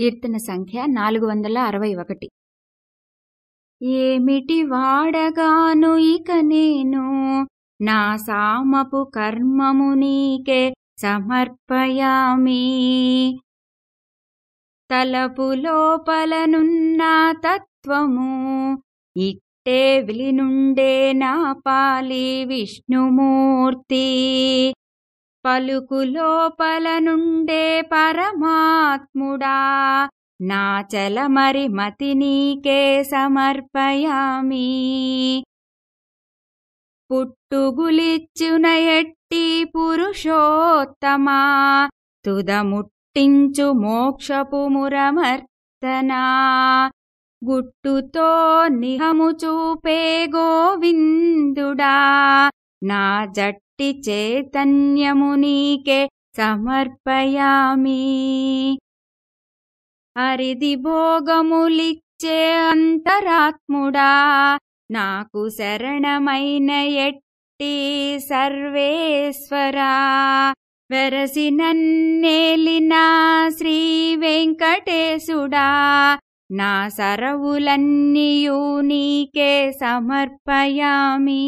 కీర్తన సంఖ్య నాలుగు వందల అరవై ఒకటి. ఏమిటి వాడగాను ఇక నేను? నా సామపు కర్మము నీకే సమర్పయామి. తలపు లోపలనున్న తత్వము ఇట్టే విలినుండే నా పాలి విష్ణుమూర్తి. పలుకు లోపల నుండే పరమాత్ముడా. నా చలమరి మతి నీకే సమర్పయామి. పుట్టుగులిచ్చున ఎట్టి పురుషోత్తమా. తుదముట్టించు మోక్షపు మురమర్తనా గుట్టుతో నిహము చూపే గోవిందుడా. నా జట్ సృష్టి చైతన్యము నీకే సమర్పయామి. అరిది భోగములిచ్చే అంతరాత్ముడా నాకు శరణమైన ఎట్టి సర్వేశ్వరా. వెరసి నన్నేలిన శ్రీ వెంకటేశుడా నా సరవులన్నీయూ నీకే సమర్పయామి.